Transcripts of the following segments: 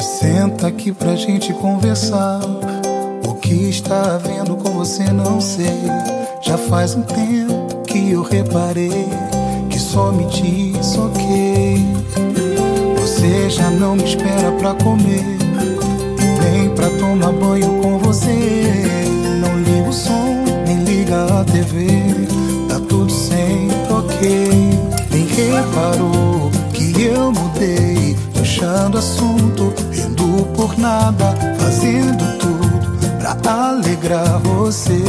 Senta aqui pra gente conversar. O que está havendo com você não sei. Já faz um tempo que eu reparei que só me diz ok. Você já não me espera pra comer, nem pra tomar banho com a TV. Tá tudo sempre ok. Nem reparou que eu mudei, puxando assunto, rindo por nada, fazendo tudo pra alegrar você.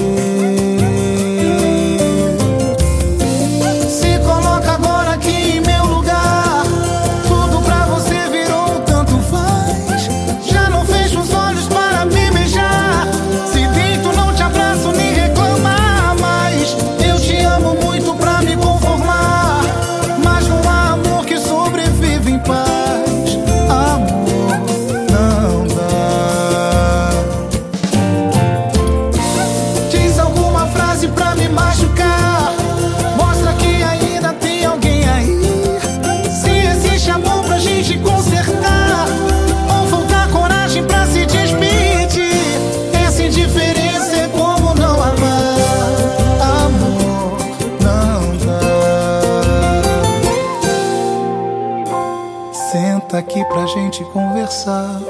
Senta aqui pra gente conversar.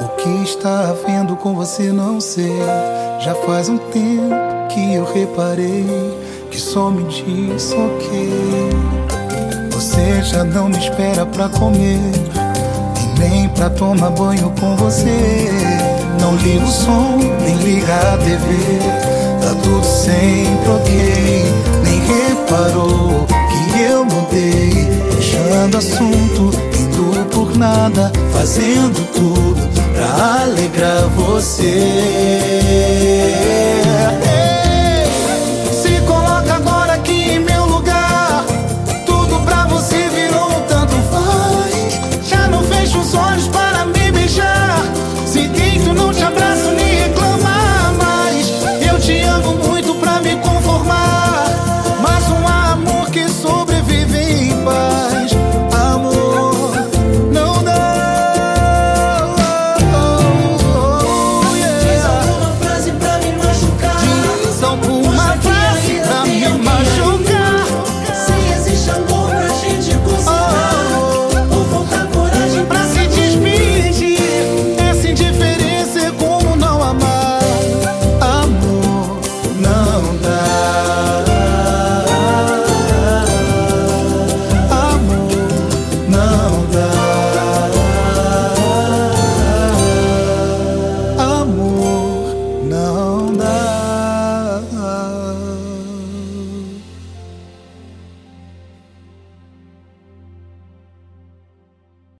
O que está havendo com você não sei. Já faz um tempo que eu reparei que só me diz ok. Você já não me espera pra comer e nem pra tomar banho com você. Não liga o som, nem liga a TV. Tá tudo sempre ok. Nem reparou que eu mudei, puxando assunto, por nada, fazendo tudo pra alegrar você.